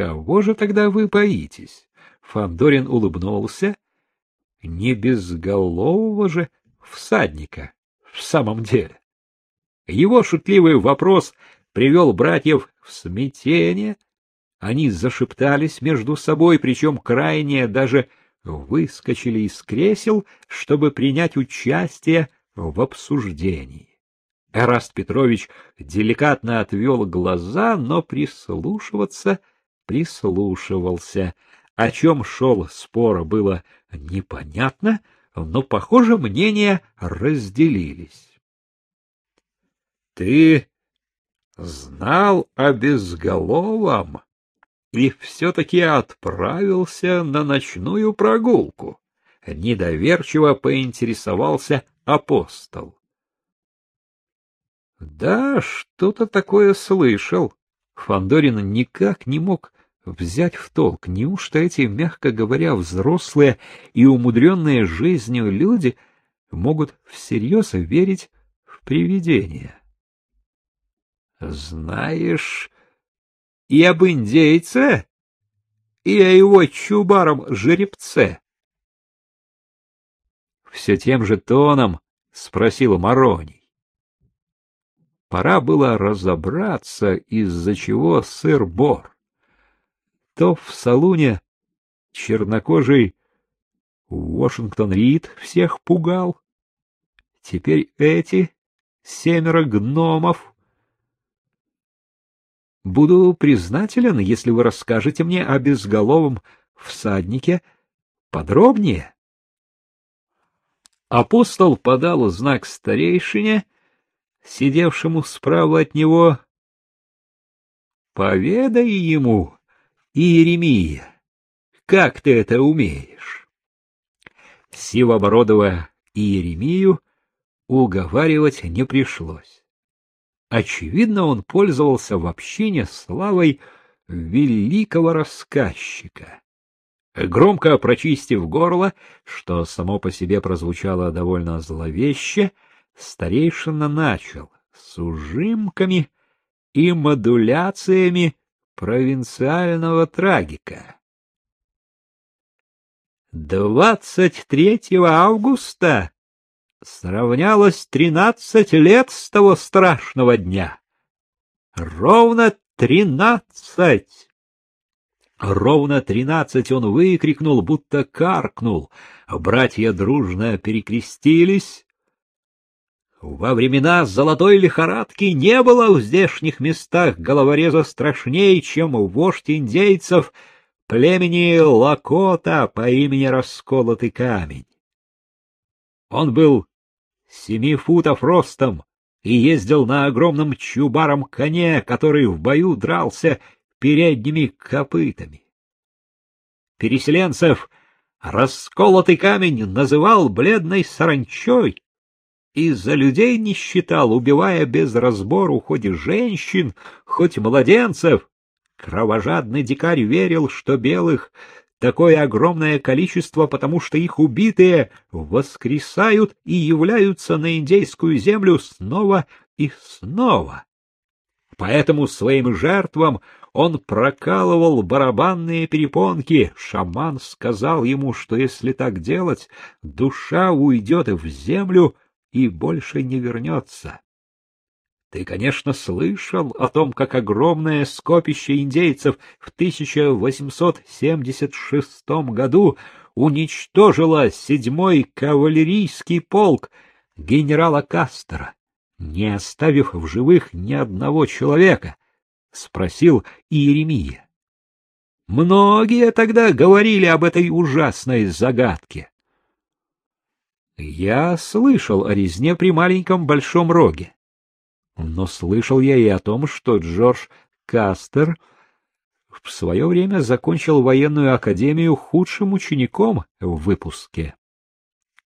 Кого же тогда вы боитесь? Фандорин улыбнулся. Не безголового же всадника в самом деле. Его шутливый вопрос привел братьев в смятение. Они зашептались между собой, причем крайне даже выскочили из кресел, чтобы принять участие в обсуждении. Эраст Петрович деликатно отвел глаза, но прислушиваться прислушивался. О чем шел спор, было непонятно, но, похоже, мнения разделились. — Ты знал о безголовом и все-таки отправился на ночную прогулку? Недоверчиво поинтересовался апостол. Да, что-то такое слышал. Фандорин никак не мог взять в толк. Неужто эти, мягко говоря, взрослые и умудренные жизнью люди могут всерьез верить в привидения? Знаешь, и об индейце, и о его чубаром-жеребце. Все тем же тоном спросил Мароний. Пора было разобраться, из-за чего сыр-бор. То в салуне чернокожий Вашингтон Рид всех пугал. Теперь эти семеро гномов. Буду признателен, если вы расскажете мне о безголовом всаднике подробнее. Апостол подал знак старейшине, сидевшему справа от него, «Поведай ему, Иеремия, как ты это умеешь?» Сивобородова Иеремию уговаривать не пришлось. Очевидно, он пользовался в общине славой великого рассказчика. Громко прочистив горло, что само по себе прозвучало довольно зловеще, — старейшина начал с ужимками и модуляциями провинциального трагика. 23 августа сравнялось тринадцать лет с того страшного дня. Ровно тринадцать! Ровно тринадцать он выкрикнул, будто каркнул. Братья дружно перекрестились, во времена золотой лихорадки не было в здешних местах головореза страшнее, чем вождь индейцев племени Лакота по имени Расколотый Камень. Он был семи футов ростом и ездил на огромном чубаром коне, который в бою дрался передними копытами. Переселенцев Расколотый Камень называл бледной саранчой, и за людей не считал, убивая без разбору хоть женщин, хоть младенцев. Кровожадный дикарь верил, что белых такое огромное количество, потому что их убитые воскресают и являются на индейскую землю снова и снова. Поэтому своим жертвам он прокалывал барабанные перепонки. Шаман сказал ему, что если так делать, душа уйдет в землю, и больше не вернется. Ты, конечно, слышал о том, как огромное скопище индейцев в 1876 году уничтожило седьмой кавалерийский полк генерала Кастера, не оставив в живых ни одного человека? — спросил Иеремия. Многие тогда говорили об этой ужасной загадке. Я слышал о резне при маленьком большом роге. Но слышал я и о том, что Джордж Кастер в свое время закончил военную академию худшим учеником в выпуске.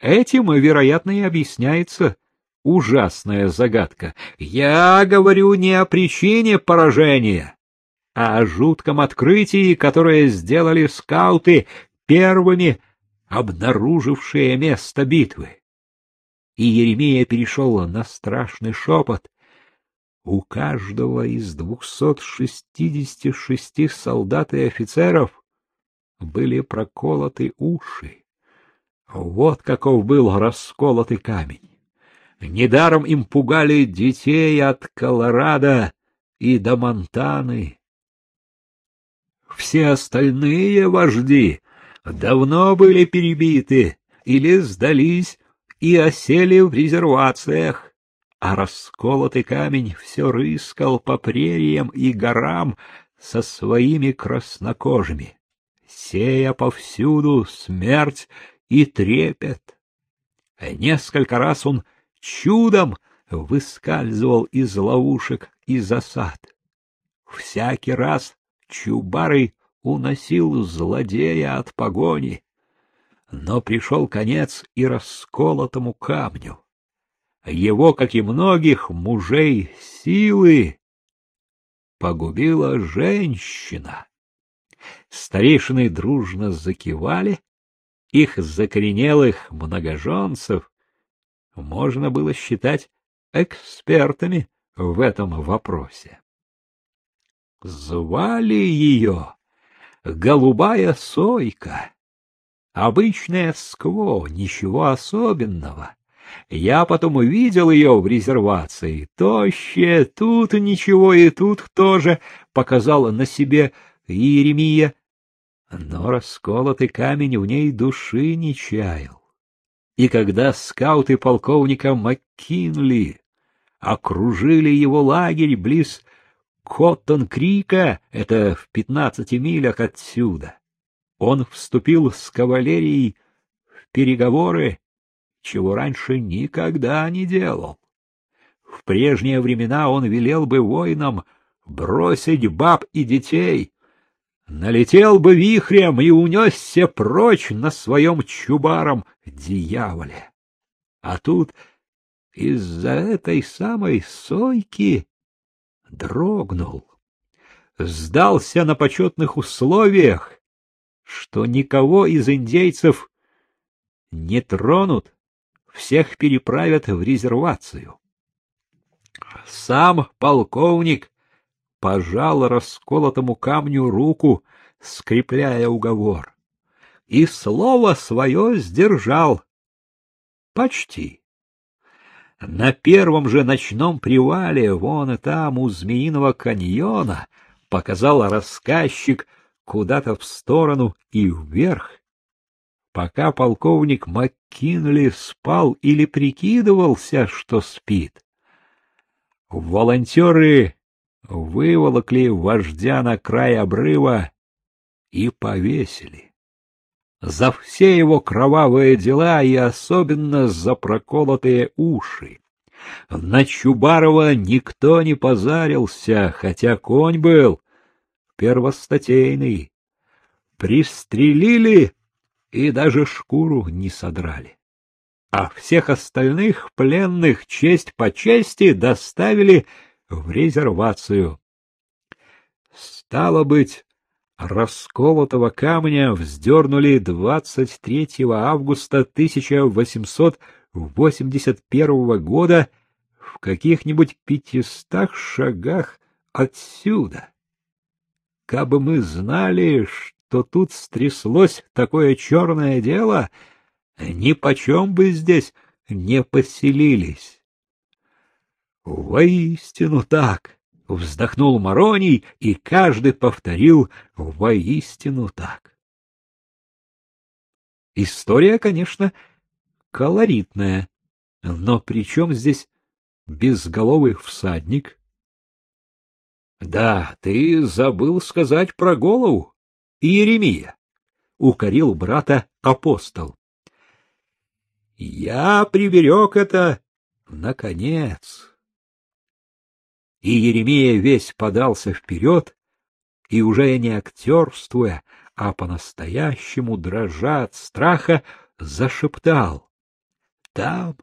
Этим, вероятно, и объясняется ужасная загадка. Я говорю не о причине поражения, а о жутком открытии, которое сделали скауты первыми обнаружившее место битвы. И Еремия перешел на страшный шепот. У каждого из двухсот шестидесяти шести солдат и офицеров были проколоты уши. Вот каков был расколотый камень. Недаром им пугали детей от Колорадо и до Монтаны. Все остальные вожди давно были перебиты или сдались и осели в резервациях, а расколотый камень все рыскал по прериям и горам со своими краснокожими, сея повсюду смерть и трепет. Несколько раз он чудом выскальзывал из ловушек и засад. Всякий раз Чубарый уносил злодея от погони, но пришел конец и расколотому камню. Его, как и многих мужей силы, погубила женщина. Старейшины дружно закивали, их закоренелых многоженцев можно было считать экспертами в этом вопросе. Звали ее Голубая Сойка. Обычная скво, ничего особенного. Я потом увидел ее в резервации. Тощая, тут ничего и тут тоже, показала на себе Иеремия. Но расколотый камень в ней души не чаял. И когда скауты полковника Маккинли окружили его лагерь близ Коттон-Крика, это в пятнадцати милях отсюда, он вступил с кавалерией в переговоры, чего раньше никогда не делал. В прежние времена он велел бы воинам бросить баб и детей, налетел бы вихрем и унесся прочь на своем чубаром дьяволе. А тут из-за этой самой сойки дрогнул, сдался на почетных условиях, что никого из индейцев не тронут, всех переправят в резервацию. Сам полковник пожал расколотому камню руку, скрепляя уговор, и слово свое сдержал. Почти. На первом же ночном привале, вон и там, у Змеиного каньона, показал рассказчик куда-то в сторону и вверх. Пока полковник МакКинли спал или прикидывался, что спит, волонтеры выволокли вождя на край обрыва и повесили. За все его кровавые дела и особенно за проколотые уши. На Чубарова никто не позарился, хотя конь был первостатейный. Пристрелили и даже шкуру не содрали. А всех остальных пленных честь по чести доставили в резервацию. Стало быть, расколотого камня вздернули 23 августа 1881 года в каких-нибудь пятистах шагах отсюда. Кабы мы знали, что тут стряслось такое черное дело, ни почем бы здесь не поселились. Воистину так, вздохнул Мароний, и каждый повторил воистину так. История, конечно, колоритная, но при чем здесь безголовый всадник? Да, ты забыл сказать про голову, Иеремия, укорил брата апостол. Я приберег это наконец и Еремея весь подался вперед, и уже не актерствуя, а по-настоящему дрожа от страха, зашептал. Там,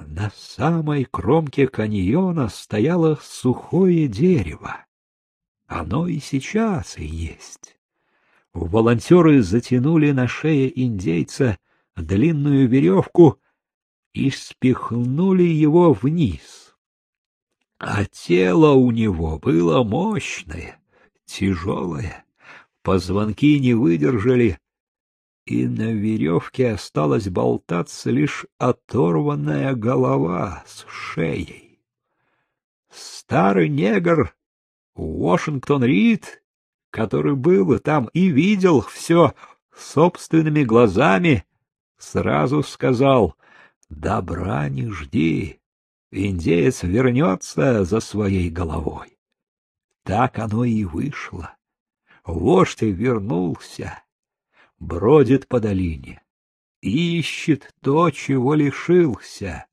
на самой кромке каньона, стояло сухое дерево. Оно и сейчас и есть. Волонтеры затянули на шее индейца длинную веревку и спихнули его вниз. А тело у него было мощное, тяжелое, позвонки не выдержали, и на веревке осталась болтаться лишь оторванная голова с шеей. Старый негр Уошингтон Рид, который был там и видел все собственными глазами, сразу сказал «Добра не жди, индеец вернется за своей головой». Так оно и вышло. Вождь вернулся бродит по долине, ищет то, чего лишился.